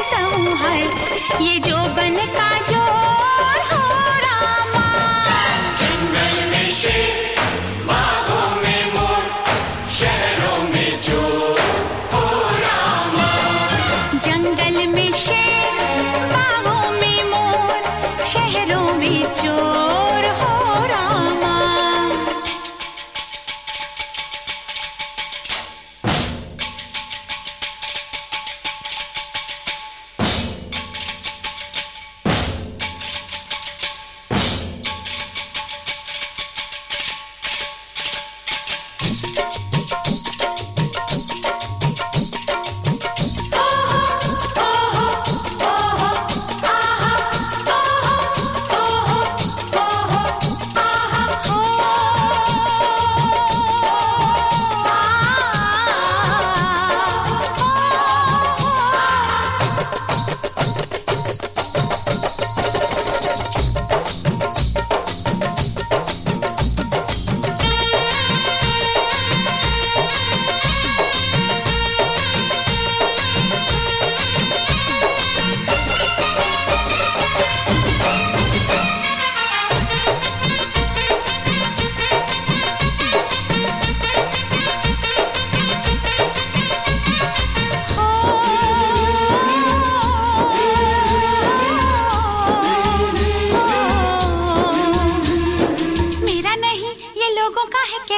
कैसे है ये जो बन का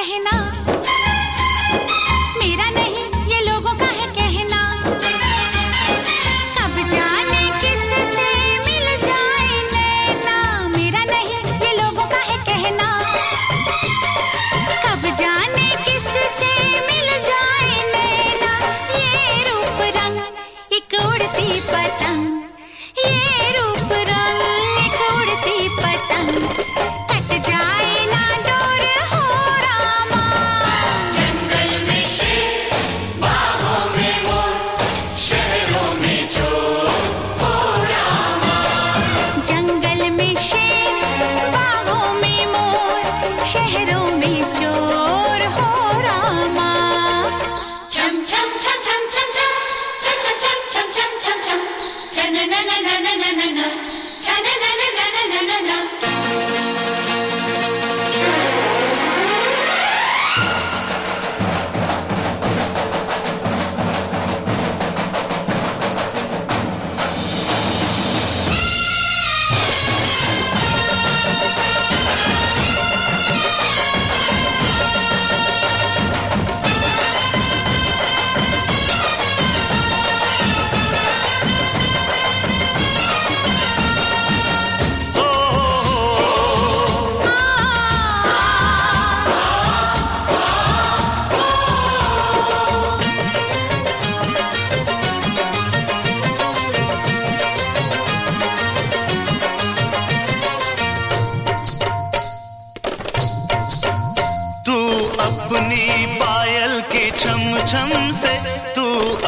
कहना छम से तू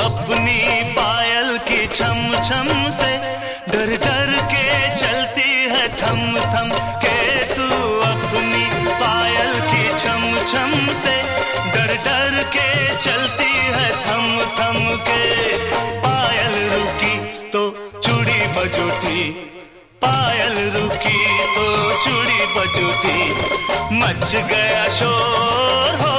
अपनी पायल की छम छम से डर डर के चलती है थम थम के तू अपनी पायल की छम छम से डर डर के चलती है थम थम के पायल रुकी तो चूड़ी बजूटी पायल रुकी तो चूड़ी बजूटी मच गया शोर हो